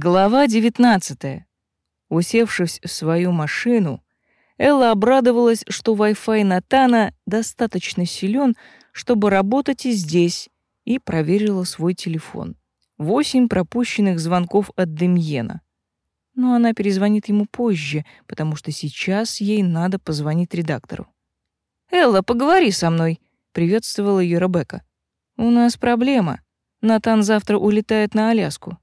Глава 19. Усевшись в свою машину, Элла обрадовалась, что Wi-Fi Натана достаточно силен, чтобы работать и здесь, и проверила свой телефон. Восемь пропущенных звонков от Демьена. Но она перезвонит ему позже, потому что сейчас ей надо позвонить редактору. «Элла, поговори со мной», — приветствовала ее Ребекка. «У нас проблема. Натан завтра улетает на Аляску».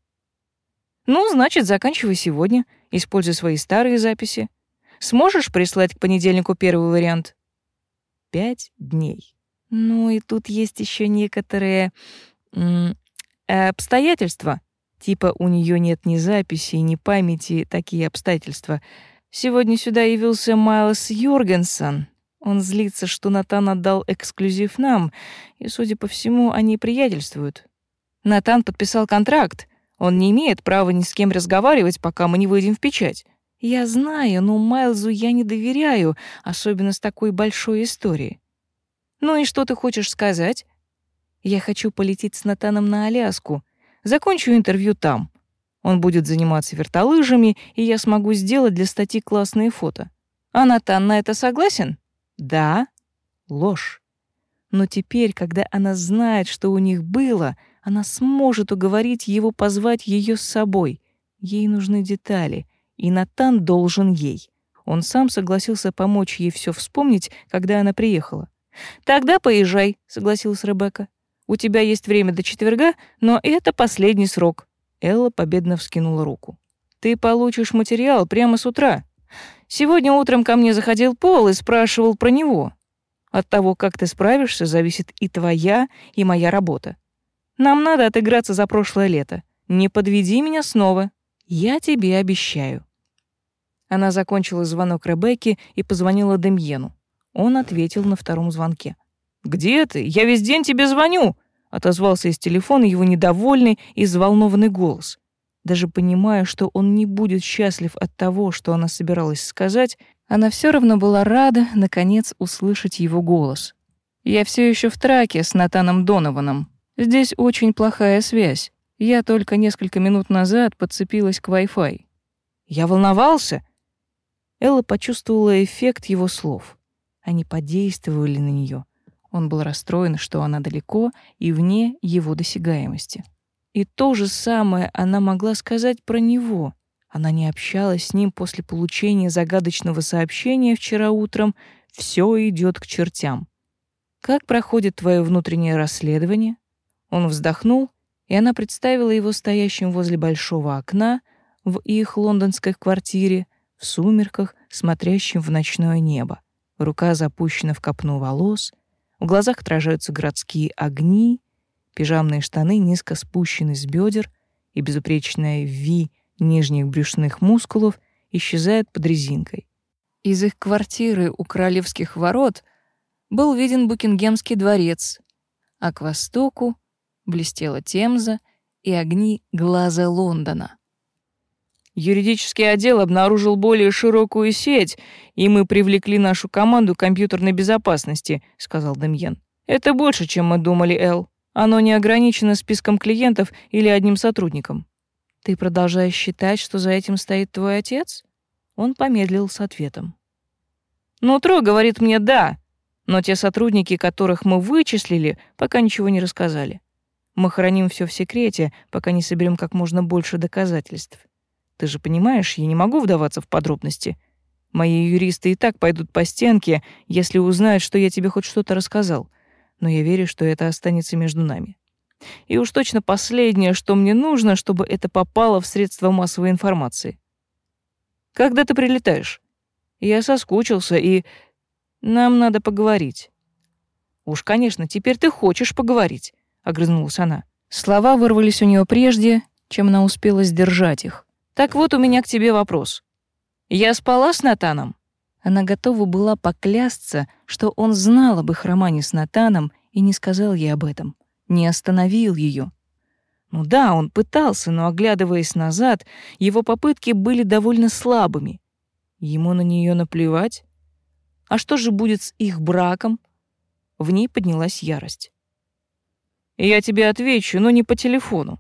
Ну, значит, заканчивай сегодня, используй свои старые записи. Сможешь прислать к понедельнику первый вариант? Пять дней. Ну и тут есть еще некоторые обстоятельства. Типа у нее нет ни записи, ни памяти, такие обстоятельства. Сегодня сюда явился Майлз Юргенсон. Он злится, что Натан отдал эксклюзив нам, и, судя по всему, они приятельствуют. Натан подписал контракт, он не имеет права ни с кем разговаривать, пока мы не выйдем в печать. Я знаю, но Майлзу я не доверяю, особенно с такой большой историей. Ну и что ты хочешь сказать? Я хочу полететь с Натаном на Аляску. Закончу интервью там. Он будет заниматься вертолыжами, и я смогу сделать для статьи классные фото. А Натан на это согласен? Да. Ложь. Но теперь, когда она знает, что у них было, она сможет уговорить его позвать ее с собой. Ей нужны детали, и Натан должен ей. Он сам согласился помочь ей все вспомнить, когда она приехала. «Тогда поезжай», — согласилась Ребекка. «У тебя есть время до четверга, но это последний срок». Элла победно вскинула руку. «Ты получишь материал прямо с утра. Сегодня утром ко мне заходил Пол и спрашивал про него. От того, как ты справишься, зависит и твоя, и моя работа. Нам надо отыграться за прошлое лето. Не подведи меня снова. Я тебе обещаю». Она закончила звонок Ребекки и позвонила Демьену. Он ответил на втором звонке. «Где ты? Я весь день тебе звоню!» отозвался из телефона его недовольный и взволнованный голос. Даже понимая, что он не будет счастлив от того, что она собиралась сказать, она все равно была рада наконец услышать его голос. «Я все еще в траке с Натаном Донованом», Здесь очень плохая связь. Я только несколько минут назад подцепилась к Wi-Fi. Я волновался. Элла почувствовала эффект его слов. Они подействовали на нее. Он был расстроен, что она далеко и вне его досягаемости. И то же самое она могла сказать про него. Она не общалась с ним после получения загадочного сообщения вчера утром. Все идет к чертям. Как проходит твое внутреннее расследование? Он вздохнул, и она представила его стоящим возле большого окна в их лондонской квартире, в сумерках, смотрящим в ночное небо. Рука запущена в копну волос, в глазах отражаются городские огни, пижамные штаны низко спущены с бедер, и безупречная ви нижних брюшных мускулов исчезает под резинкой. Из их квартиры у королевских ворот был виден Букингемский дворец, а к востоку блестела Темза и огни глаза Лондона. Юридический отдел обнаружил более широкую сеть, и мы привлекли нашу команду компьютерной безопасности, сказал Демьен. Это больше, чем мы думали, Эл. Оно не ограничено списком клиентов или одним сотрудником. Ты продолжаешь считать, что за этим стоит твой отец? Он помедлил с ответом. Нутро говорит мне «да», но те сотрудники, которых мы вычислили, пока ничего не рассказали. Мы храним все в секрете, пока не соберем как можно больше доказательств. Ты же понимаешь, я не могу вдаваться в подробности. Мои юристы и так пойдут по стенке, если узнают, что я тебе хоть что-то рассказал. Но я верю, что это останется между нами. И уж точно последнее, что мне нужно, чтобы это попало в средства массовой информации. Когда ты прилетаешь? Я соскучился, и нам надо поговорить. Уж, конечно, теперь ты хочешь поговорить огрызнулась она. Слова вырвались у нее прежде, чем она успела сдержать их. Так вот у меня к тебе вопрос. Я спала с Натаном. Она готова была поклясться, что он знал об их романе с Натаном и не сказал ей об этом, не остановил ее. Ну да, он пытался, но оглядываясь назад, его попытки были довольно слабыми. Ему на нее наплевать. А что же будет с их браком? В ней поднялась ярость. Я тебе отвечу, но не по телефону.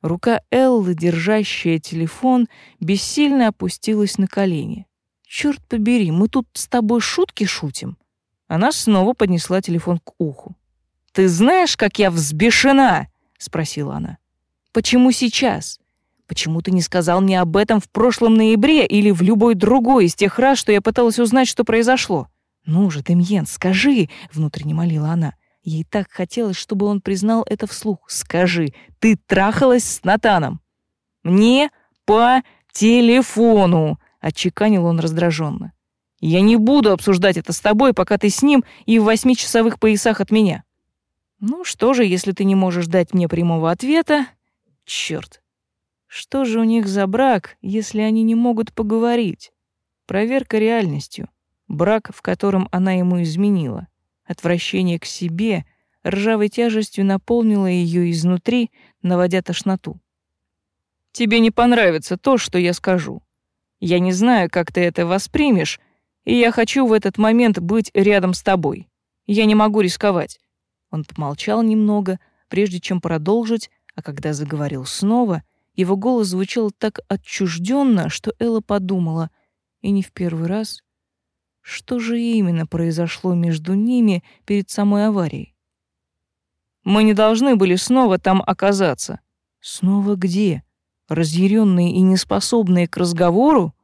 Рука Эллы, держащая телефон, бессильно опустилась на колени. «Чёрт побери, мы тут с тобой шутки шутим?» Она снова поднесла телефон к уху. «Ты знаешь, как я взбешена?» — спросила она. «Почему сейчас? Почему ты не сказал мне об этом в прошлом ноябре или в любой другой из тех раз, что я пыталась узнать, что произошло? Ну же, Демьен, скажи!» — внутренне молила она. Ей так хотелось, чтобы он признал это вслух. «Скажи, ты трахалась с Натаном?» «Мне по телефону!» — отчеканил он раздраженно. «Я не буду обсуждать это с тобой, пока ты с ним и в восьмичасовых поясах от меня». «Ну что же, если ты не можешь дать мне прямого ответа?» «Чёрт! Что же у них за брак, если они не могут поговорить?» Проверка реальностью. Брак, в котором она ему изменила. Отвращение к себе ржавой тяжестью наполнило ее изнутри, наводя тошноту. «Тебе не понравится то, что я скажу. Я не знаю, как ты это воспримешь, и я хочу в этот момент быть рядом с тобой. Я не могу рисковать». Он помолчал немного, прежде чем продолжить, а когда заговорил снова, его голос звучал так отчужденно, что Элла подумала, и не в первый раз, что же именно произошло между ними перед самой аварией? Мы не должны были снова там оказаться. Снова где? Разъяренные и неспособные к разговору?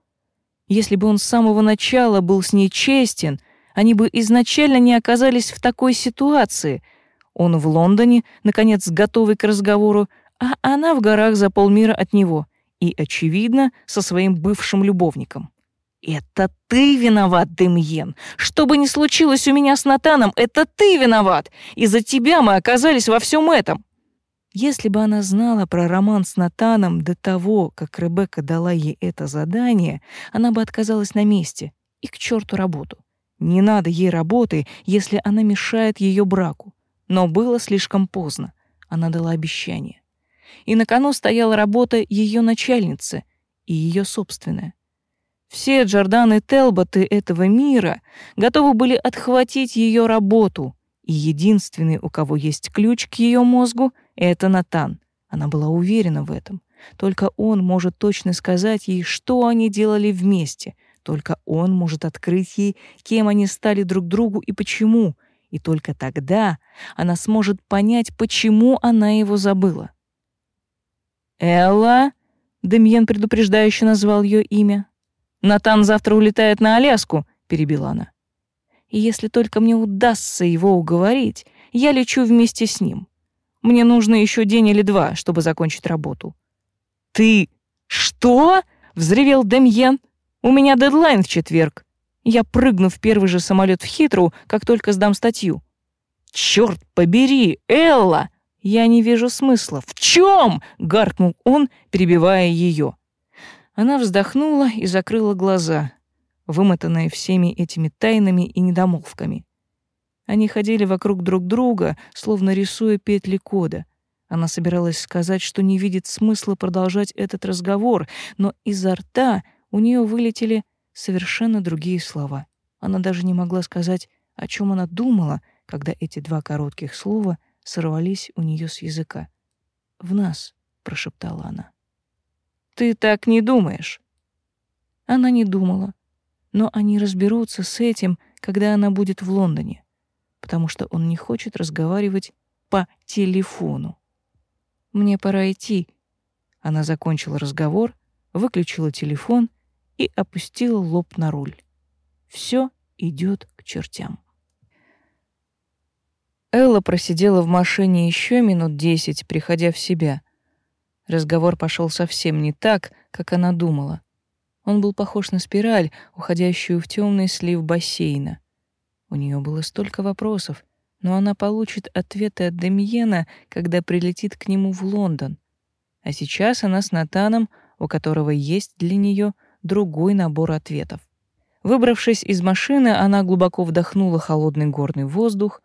Если бы он с самого начала был с ней честен, они бы изначально не оказались в такой ситуации. Он в Лондоне, наконец, готовый к разговору, а она в горах за полмира от него и, очевидно, со своим бывшим любовником. «Это ты виноват, Демьен. Что бы ни случилось у меня с Натаном, это ты виноват. Из-за тебя мы оказались во всем этом». Если бы она знала про роман с Натаном до того, как Ребекка дала ей это задание, она бы отказалась на месте. И к черту работу. Не надо ей работы, если она мешает ее браку. Но было слишком поздно. Она дала обещание. И на кону стояла работа ее начальницы и ее собственная. Все Джорданы Телботы этого мира готовы были отхватить ее работу, и единственный, у кого есть ключ к ее мозгу, это Натан. Она была уверена в этом. Только он может точно сказать ей, что они делали вместе. Только он может открыть ей, кем они стали друг другу и почему. И только тогда она сможет понять, почему она его забыла. «Элла?» — Демьен предупреждающе назвал ее имя. Натан завтра улетает на Аляску, перебила она. И если только мне удастся его уговорить, я лечу вместе с ним. Мне нужно еще день или два, чтобы закончить работу. Ты что? взревел Демьен. У меня дедлайн в четверг. Я прыгну в первый же самолет в Хитру, как только сдам статью. Черт побери, Элла! Я не вижу смысла. В чем? гаркнул он, перебивая ее. Она вздохнула и закрыла глаза, вымотанные всеми этими тайнами и недомолвками. Они ходили вокруг друг друга, словно рисуя петли кода. Она собиралась сказать, что не видит смысла продолжать этот разговор, но изо рта у нее вылетели совершенно другие слова. Она даже не могла сказать, о чем она думала, когда эти два коротких слова сорвались у нее с языка. «В нас», — прошептала она. Ты так не думаешь. Она не думала, но они разберутся с этим, когда она будет в Лондоне, потому что он не хочет разговаривать по телефону. Мне пора идти. Она закончила разговор, выключила телефон и опустила лоб на руль. Все идет к чертям. Элла просидела в машине еще минут десять, приходя в себя. Разговор пошел совсем не так, как она думала. Он был похож на спираль, уходящую в темный слив бассейна. У нее было столько вопросов, но она получит ответы от Демьена, когда прилетит к нему в Лондон. А сейчас она с Натаном, у которого есть для нее другой набор ответов. Выбравшись из машины, она глубоко вдохнула холодный горный воздух,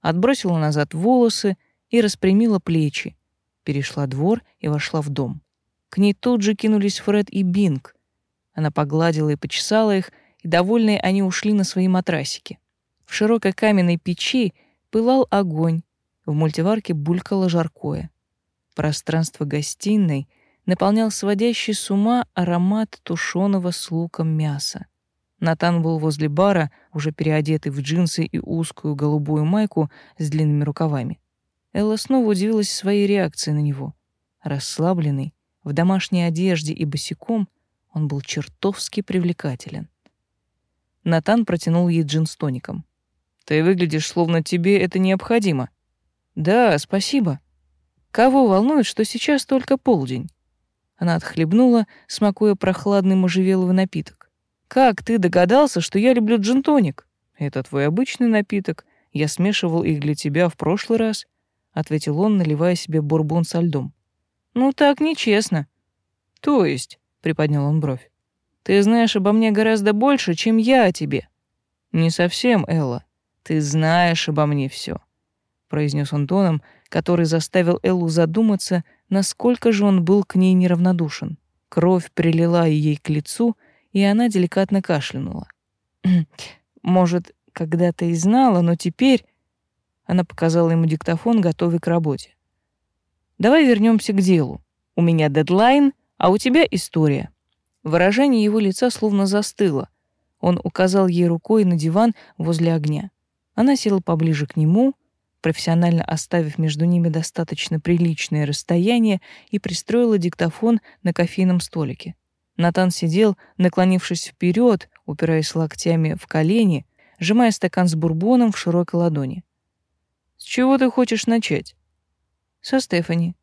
отбросила назад волосы и распрямила плечи, перешла двор и вошла в дом. К ней тут же кинулись Фред и Бинг. Она погладила и почесала их, и довольные они ушли на свои матрасики. В широкой каменной печи пылал огонь, в мультиварке булькало жаркое. Пространство гостиной наполнял сводящий с ума аромат тушеного с луком мяса. Натан был возле бара, уже переодетый в джинсы и узкую голубую майку с длинными рукавами. Элла снова удивилась своей реакции на него. Расслабленный, в домашней одежде и босиком, он был чертовски привлекателен. Натан протянул ей джин с тоником. «Ты выглядишь, словно тебе это необходимо». «Да, спасибо. Кого волнует, что сейчас только полдень?» Она отхлебнула, смакуя прохладный можжевеловый напиток. «Как ты догадался, что я люблю джин-тоник?» «Это твой обычный напиток. Я смешивал их для тебя в прошлый раз», — ответил он, наливая себе бурбон со льдом. «Ну так нечестно». «То есть?» — приподнял он бровь. «Ты знаешь обо мне гораздо больше, чем я о тебе». «Не совсем, Элла. Ты знаешь обо мне все, произнес он тоном, который заставил Эллу задуматься, насколько же он был к ней неравнодушен. Кровь прилила ей к лицу, и она деликатно кашлянула. «Может, когда-то и знала, но теперь...» Она показала ему диктофон, готовый к работе. «Давай вернемся к делу. У меня дедлайн, а у тебя история». Выражение его лица словно застыло. Он указал ей рукой на диван возле огня. Она села поближе к нему, профессионально оставив между ними достаточно приличное расстояние, и пристроила диктофон на кофейном столике. Натан сидел, наклонившись вперед, упираясь локтями в колени, сжимая стакан с бурбоном в широкой ладони. «С чего ты хочешь начать?» «Со Стефани».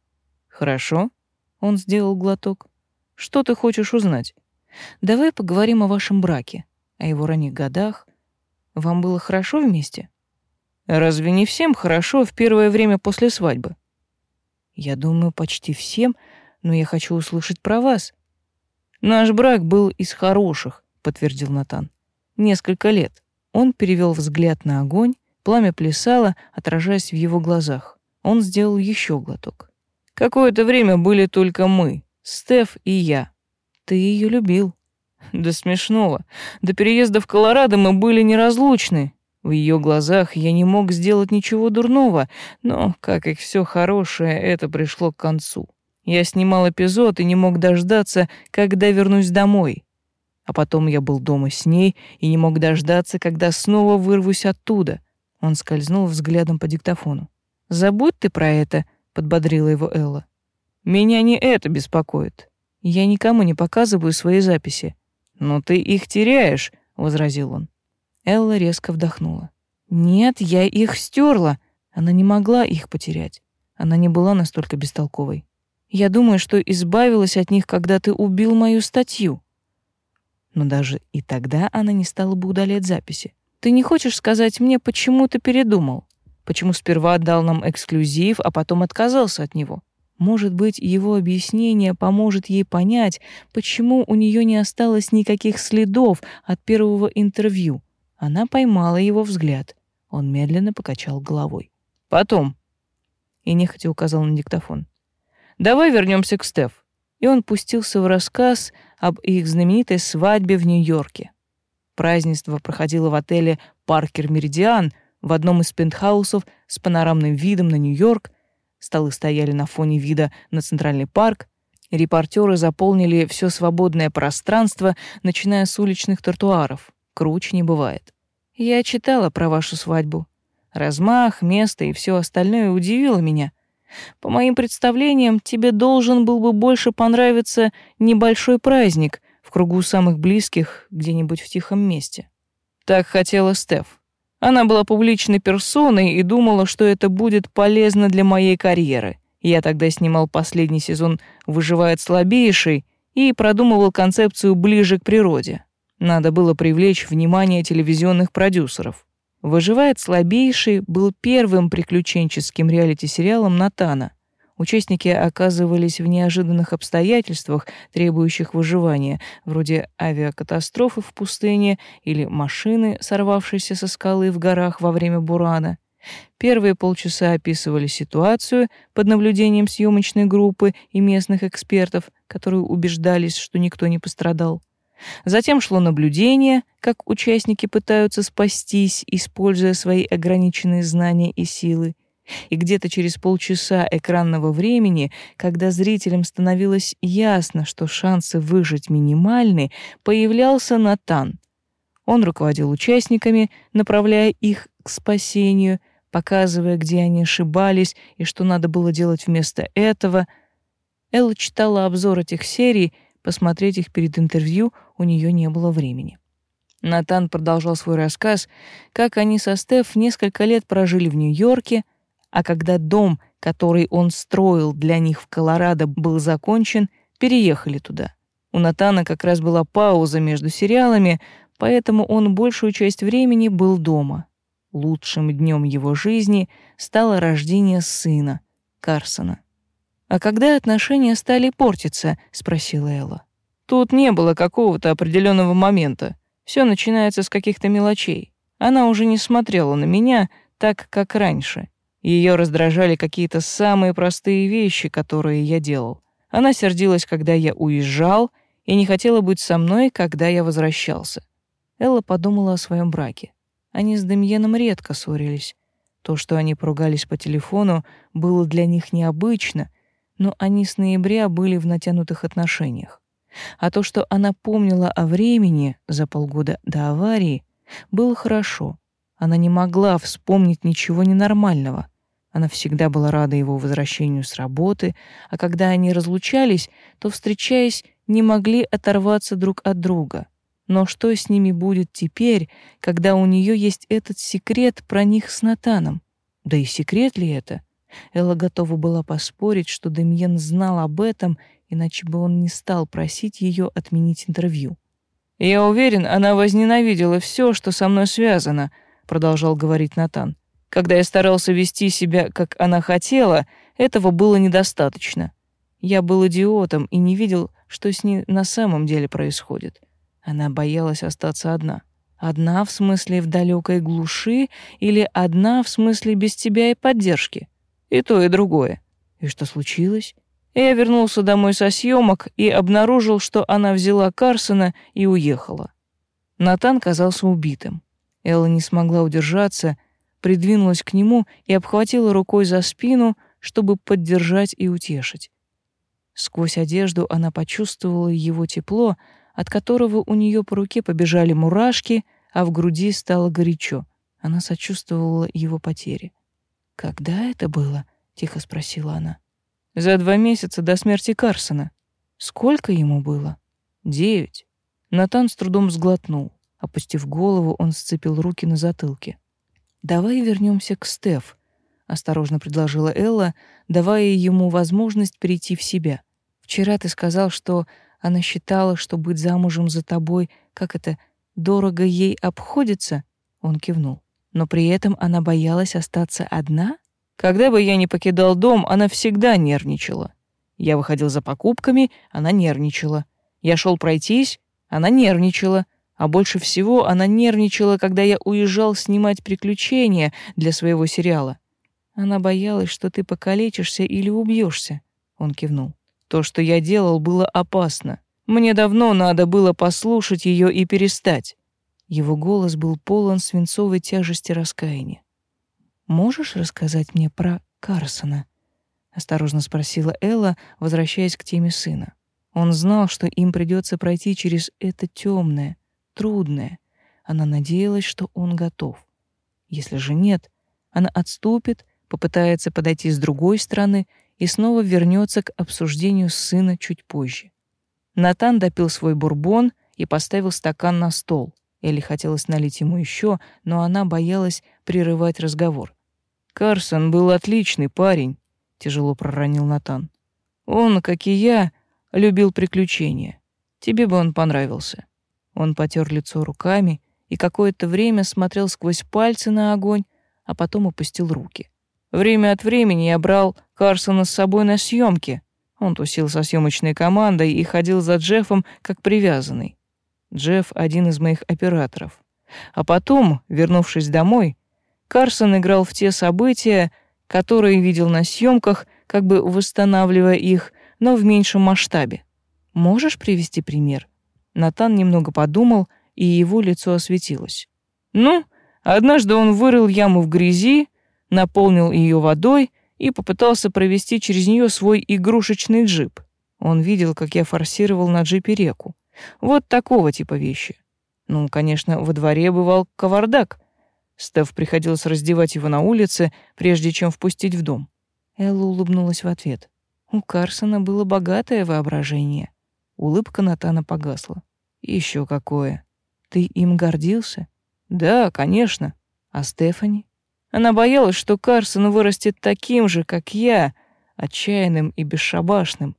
«Хорошо». Он сделал глоток. «Что ты хочешь узнать?» «Давай поговорим о вашем браке, о его ранних годах. Вам было хорошо вместе?» Разве не всем хорошо в первое время после свадьбы? Я думаю, почти всем, но я хочу услышать про вас. Наш брак был из хороших, подтвердил Натан. Несколько лет. Он перевел взгляд на огонь, пламя плясало, отражаясь в его глазах. Он сделал еще глоток. Какое-то время были только мы, Стеф и я. Ты ее любил. До смешного. До переезда в Колорадо мы были неразлучны, в ее глазах я не мог сделать ничего дурного, но, как и все хорошее, это пришло к концу. Я снимал эпизод и не мог дождаться, когда вернусь домой. А потом я был дома с ней и не мог дождаться, когда снова вырвусь оттуда. Он скользнул взглядом по диктофону. «Забудь ты про это», — подбодрила его Элла. «Меня не это беспокоит. Я никому не показываю свои записи». «Но ты их теряешь», — возразил он. Элла резко вдохнула. «Нет, я их стерла. Она не могла их потерять. Она не была настолько бестолковой. Я думаю, что избавилась от них, когда ты убил мою статью». Но даже и тогда она не стала бы удалять записи. «Ты не хочешь сказать мне, почему ты передумал? Почему сперва отдал нам эксклюзив, а потом отказался от него?» Может быть, его объяснение поможет ей понять, почему у нее не осталось никаких следов от первого интервью, она поймала его взгляд. Он медленно покачал головой. «Потом». И нехотя указал на диктофон. «Давай вернемся к Стеф». И он пустился в рассказ об их знаменитой свадьбе в Нью-Йорке. Празднество проходило в отеле «Паркер Меридиан» в одном из пентхаусов с панорамным видом на Нью-Йорк. Столы стояли на фоне вида на Центральный парк. Репортеры заполнили все свободное пространство, начиная с уличных тротуаров. Круче не бывает. Я читала про вашу свадьбу. Размах, место и все остальное удивило меня. По моим представлениям, тебе должен был бы больше понравиться небольшой праздник в кругу самых близких где-нибудь в тихом месте. Так хотела Стеф. Она была публичной персоной и думала, что это будет полезно для моей карьеры. Я тогда снимал последний сезон «Выживает слабейший» и продумывал концепцию ближе к природе. Надо было привлечь внимание телевизионных продюсеров. «Выживает слабейший» был первым приключенческим реалити-сериалом Натана. Участники оказывались в неожиданных обстоятельствах, требующих выживания, вроде авиакатастрофы в пустыне или машины, сорвавшейся со скалы в горах во время бурана. Первые полчаса описывали ситуацию под наблюдением съемочной группы и местных экспертов, которые убеждались, что никто не пострадал. Затем шло наблюдение, как участники пытаются спастись, используя свои ограниченные знания и силы. И где-то через полчаса экранного времени, когда зрителям становилось ясно, что шансы выжить минимальны, появлялся Натан. Он руководил участниками, направляя их к спасению, показывая, где они ошибались и что надо было делать вместо этого. Элла читала обзор этих серий, посмотреть их перед интервью у нее не было времени. Натан продолжал свой рассказ, как они со Стеф несколько лет прожили в Нью-Йорке, а когда дом, который он строил для них в Колорадо, был закончен, переехали туда. У Натана как раз была пауза между сериалами, поэтому он большую часть времени был дома. Лучшим днем его жизни стало рождение сына, Карсона. «А когда отношения стали портиться?» — спросила Элла. «Тут не было какого-то определенного момента. Все начинается с каких-то мелочей. Она уже не смотрела на меня так, как раньше. Ее раздражали какие-то самые простые вещи, которые я делал. Она сердилась, когда я уезжал, и не хотела быть со мной, когда я возвращался. Элла подумала о своем браке. Они с Демьеном редко ссорились. То, что они поругались по телефону, было для них необычно, но они с ноября были в натянутых отношениях. А то, что она помнила о времени за полгода до аварии, было хорошо. Она не могла вспомнить ничего ненормального. Она всегда была рада его возвращению с работы, а когда они разлучались, то, встречаясь, не могли оторваться друг от друга. Но что с ними будет теперь, когда у нее есть этот секрет про них с Натаном? Да и секрет ли это? Элла готова была поспорить, что Демьен знал об этом, иначе бы он не стал просить ее отменить интервью. «Я уверен, она возненавидела все, что со мной связано», — продолжал говорить Натан. Когда я старался вести себя, как она хотела, этого было недостаточно. Я был идиотом и не видел, что с ней на самом деле происходит. Она боялась остаться одна. Одна в смысле в далекой глуши или одна в смысле без тебя и поддержки. И то, и другое. И что случилось? Я вернулся домой со съемок и обнаружил, что она взяла Карсона и уехала. Натан казался убитым. Элла не смогла удержаться придвинулась к нему и обхватила рукой за спину, чтобы поддержать и утешить. Сквозь одежду она почувствовала его тепло, от которого у нее по руке побежали мурашки, а в груди стало горячо. Она сочувствовала его потере. «Когда это было?» — тихо спросила она. «За два месяца до смерти Карсона. Сколько ему было?» «Девять». Натан с трудом сглотнул. Опустив голову, он сцепил руки на затылке. «Давай вернемся к Стеф», — осторожно предложила Элла, давая ему возможность прийти в себя. «Вчера ты сказал, что она считала, что быть замужем за тобой, как это, дорого ей обходится?» Он кивнул. «Но при этом она боялась остаться одна?» «Когда бы я не покидал дом, она всегда нервничала. Я выходил за покупками, она нервничала. Я шел пройтись, она нервничала. А больше всего она нервничала, когда я уезжал снимать приключения для своего сериала. Она боялась, что ты покалечишься или убьешься. Он кивнул. То, что я делал, было опасно. Мне давно надо было послушать ее и перестать. Его голос был полон свинцовой тяжести раскаяния. Можешь рассказать мне про Карсона? осторожно спросила Элла, возвращаясь к теме сына. Он знал, что им придется пройти через это темное, трудное. Она надеялась, что он готов. Если же нет, она отступит, попытается подойти с другой стороны и снова вернется к обсуждению сына чуть позже. Натан допил свой бурбон и поставил стакан на стол. Элли хотелось налить ему еще, но она боялась прерывать разговор. «Карсон был отличный парень», — тяжело проронил Натан. «Он, как и я, любил приключения. Тебе бы он понравился». Он потер лицо руками и какое-то время смотрел сквозь пальцы на огонь, а потом опустил руки. Время от времени я брал Карсона с собой на съемки. Он тусил со съемочной командой и ходил за Джеффом как привязанный. Джефф — один из моих операторов. А потом, вернувшись домой, Карсон играл в те события, которые видел на съемках, как бы восстанавливая их, но в меньшем масштабе. Можешь привести пример? Натан немного подумал, и его лицо осветилось. «Ну, однажды он вырыл яму в грязи, наполнил ее водой и попытался провести через нее свой игрушечный джип. Он видел, как я форсировал на джипе реку. Вот такого типа вещи. Ну, конечно, во дворе бывал кавардак. Стеф приходилось раздевать его на улице, прежде чем впустить в дом. Элла улыбнулась в ответ. У Карсона было богатое воображение. Улыбка Натана погасла. Еще какое. Ты им гордился? Да, конечно. А Стефани? Она боялась, что Карсон вырастет таким же, как я, отчаянным и бесшабашным.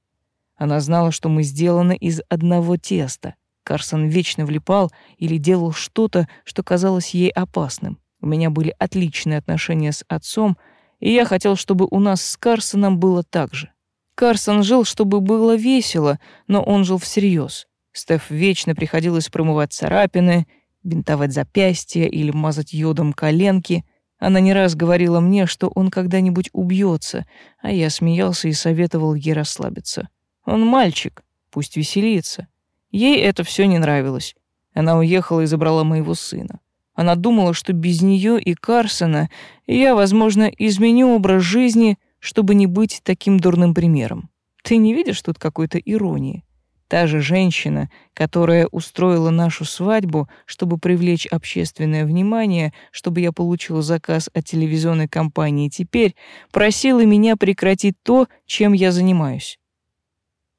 Она знала, что мы сделаны из одного теста. Карсон вечно влипал или делал что-то, что казалось ей опасным. У меня были отличные отношения с отцом, и я хотел, чтобы у нас с Карсоном было так же. Карсон жил, чтобы было весело, но он жил всерьез. Стеф вечно приходилось промывать царапины, бинтовать запястья или мазать йодом коленки. Она не раз говорила мне, что он когда-нибудь убьется, а я смеялся и советовал ей расслабиться. Он мальчик, пусть веселится. Ей это все не нравилось. Она уехала и забрала моего сына. Она думала, что без нее и Карсона я, возможно, изменю образ жизни, чтобы не быть таким дурным примером. Ты не видишь тут какой-то иронии? Та же женщина, которая устроила нашу свадьбу, чтобы привлечь общественное внимание, чтобы я получил заказ от телевизионной компании, теперь просила меня прекратить то, чем я занимаюсь.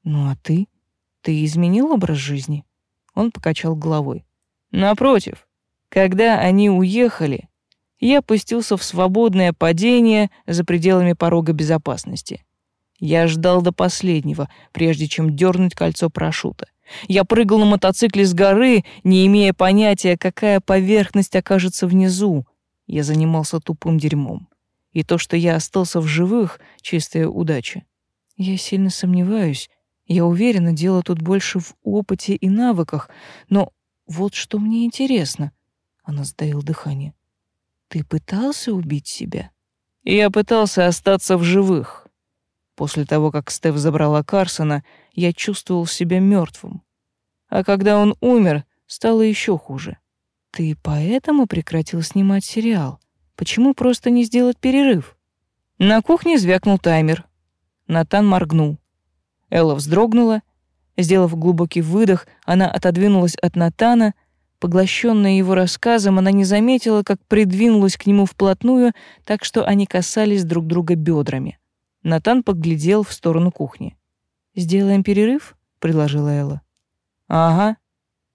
Ну а ты? Ты изменил образ жизни? Он покачал головой. Напротив, когда они уехали, я пустился в свободное падение за пределами порога безопасности. Я ждал до последнего, прежде чем дернуть кольцо парашюта. Я прыгал на мотоцикле с горы, не имея понятия, какая поверхность окажется внизу. Я занимался тупым дерьмом. И то, что я остался в живых, чистая удача. Я сильно сомневаюсь. Я уверена, дело тут больше в опыте и навыках. Но вот что мне интересно. Она сдаила дыхание. Ты пытался убить себя? Я пытался остаться в живых. После того, как Стеф забрала Карсона, я чувствовал себя мертвым. А когда он умер, стало еще хуже. Ты поэтому прекратил снимать сериал? Почему просто не сделать перерыв? На кухне звякнул таймер. Натан моргнул. Элла вздрогнула. Сделав глубокий выдох, она отодвинулась от Натана. Поглощенная его рассказом, она не заметила, как придвинулась к нему вплотную, так что они касались друг друга бедрами. Натан поглядел в сторону кухни. «Сделаем перерыв?» — предложила Элла. «Ага».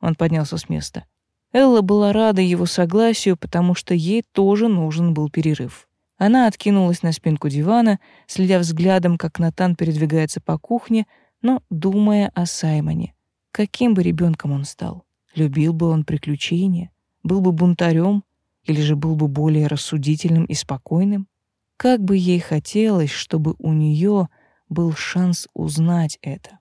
Он поднялся с места. Элла была рада его согласию, потому что ей тоже нужен был перерыв. Она откинулась на спинку дивана, следя взглядом, как Натан передвигается по кухне, но думая о Саймоне. Каким бы ребенком он стал? Любил бы он приключения? Был бы бунтарем? Или же был бы более рассудительным и спокойным? Как бы ей хотелось, чтобы у нее был шанс узнать это.